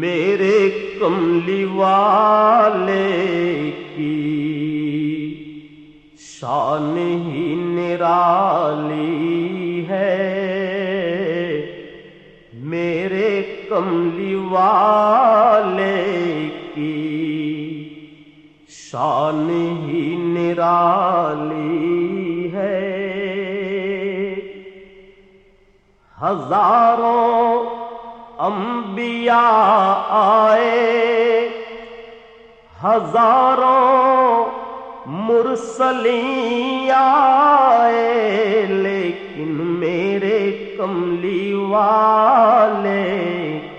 میرے کملی والے کی شان ہی نرالی ہے۔ میرے کملی والے کی شان ہی نرالی ہے۔ ہزاروں انبیاء آئے ہزاروں مرسلی آئے لیکن میرے کملی والے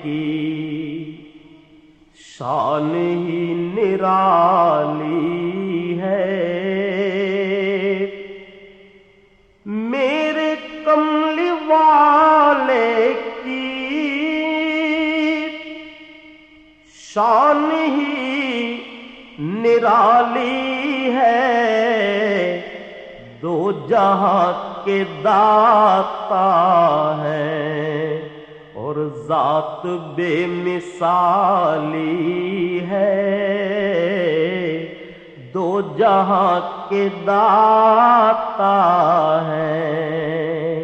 کی شان ہی نرالی نرالی ہے دو جہاں کے داتا ہے اور ذات بے مثالی ہے دو جہاں کے داتا ہے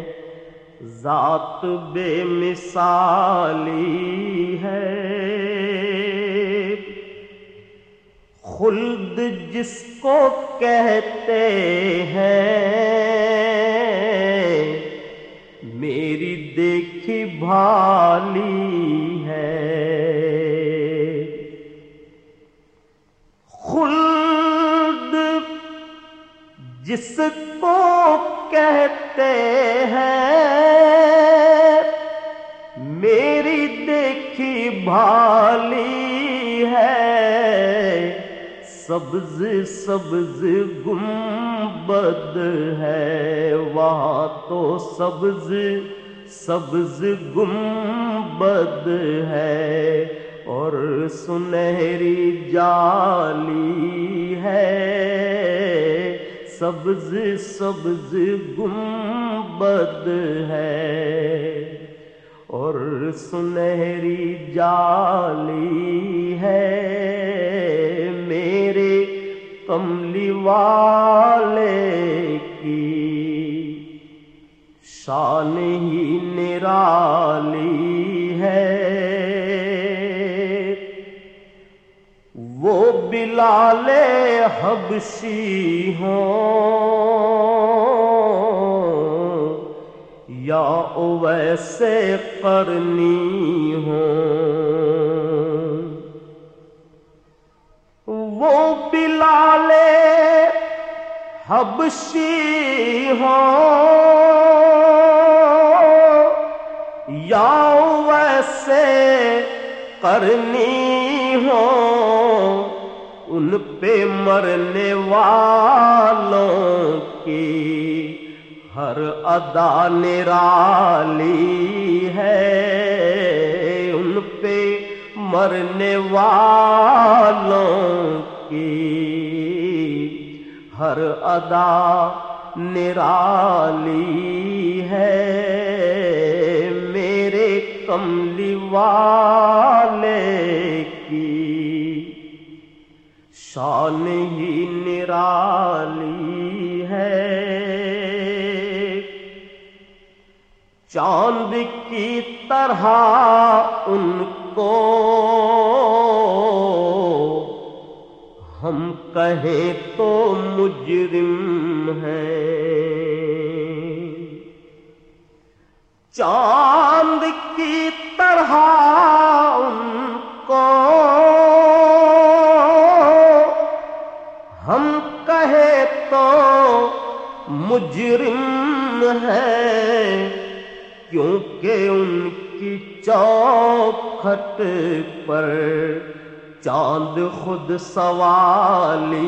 ذات بے مثالی خلد جس کو کہتے ہیں، میری دیکھی بھالی ہے۔ خلد جس کو کہتے ہیں، میری دیکھی بھالی ہے۔ سبز سبز گنبد ہے، وہاں تو سبز سبز گنبد ہے۔ اور سنہری جالی ہے۔ سبز سبز گنبد ہے۔ اور سنہری جالی ہے۔ کملی والے کی شان ہی نرالی ہے۔ وہ بلال حبشی ہوں یا ویسے کرنی ہوں۔ بلال حبشی ہوں یا ویسے کرنی ہو۔ ان پہ مرنے والوں کی ہر ادا نرالی ہے۔ ان پہ مرنے والوں کی ہر ادا نرالی ہے۔ میرے کملی والے کی شان ہی نرالی ہے۔ چاند کی طرح ان کو ہم کہیں تو مجرم ہیں چاند کی طرح ان کو ہم کہے تو مجرم ہے، کیونکہ ان کی چوکھٹ پر چاند خود سوالی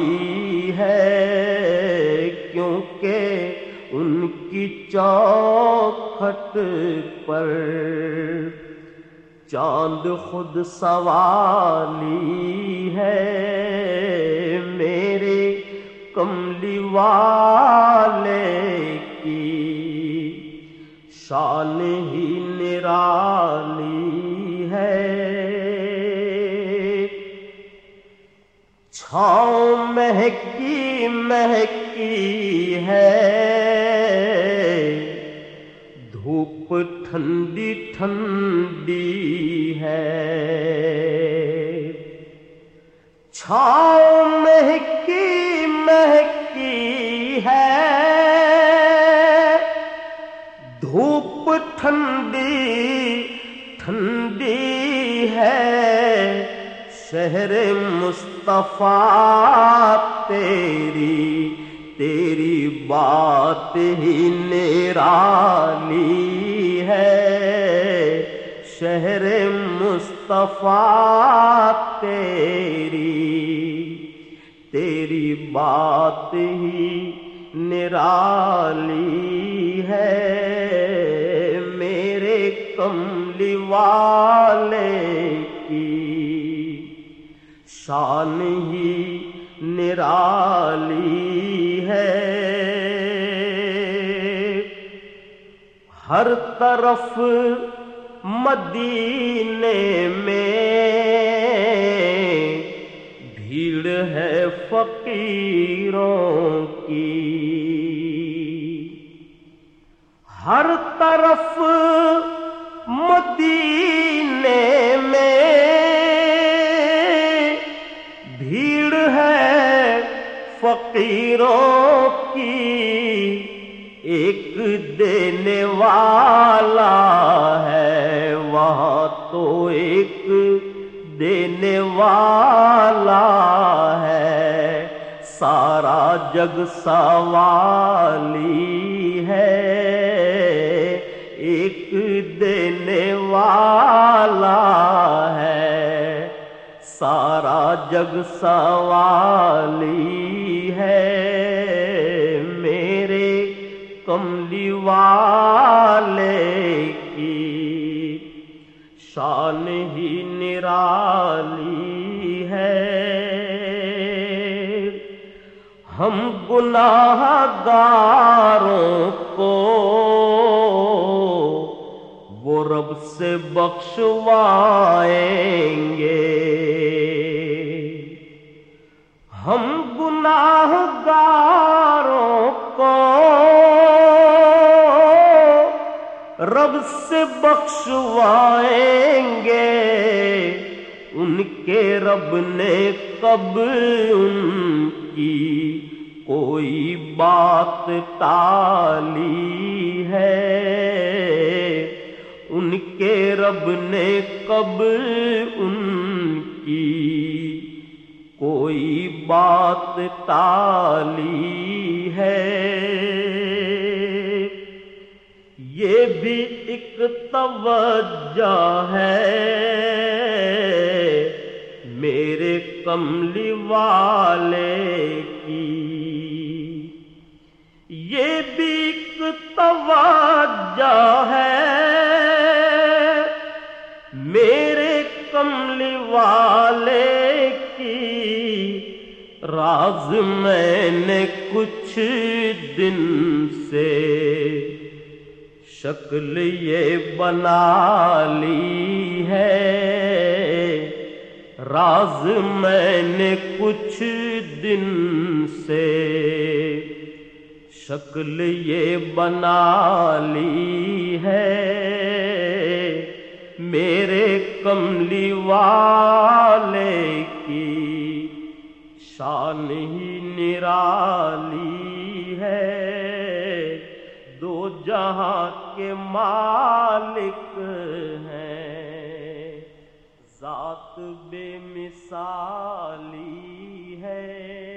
ہے، کیونکہ ان کی چوکھٹ پر چاند خود سوالی ہے۔ میرے کملی والے کی شان ہی نرالی چھاؤں مہکی مہکی ہے۔ دھوپ ٹھنڈی ٹھنڈی ہے۔ چھاؤں مہکی مصطفیٰ تیری تیری بات ہی نیرالی ہے۔ شہر مصطفیٰ تیری تیری بات ہی نرالی ہے۔ میرے کملی والے شان ہی نرالی ہے۔ ہر طرف مدینے میں بھیڑ ہے فقیروں کی۔ ہر طرف فقیروں کی ایک دینے والا ہے، وہاں تو ایک دینے والا ہے۔ سارا جگ سوالی ہے۔ ایک دینے والا ہے۔ سارا جگ سوالی ہے میرے کملی والے کی۔ شان ہی نرالی ہے۔ ہم گناہ گاروں کو وہ رب سے بخشوائیں گے۔ ہم گناہ رب سے بخشوائیں گے۔ ان کے رب نے کب ان کی کوئی بات ٹالی ہے۔ ان کے رب نے کب ان کی کوئی بات ٹالی ہے۔ یہ بھی ایک توجہ ہے۔ میرے کملی والے کی۔ یہ بھی ایک توجہ ہے۔ میرے کملی والے کی۔ راز میں نے کچھ دن سے شکل یہ بنا لی ہے۔ راز میں نے کچھ دن سے شکل یہ بنا لی ہے۔ میرے کملی والے کی شان ہی نرالی ہے۔ دو جہاں کے مالک ہیں ذات بے مثالی ہے۔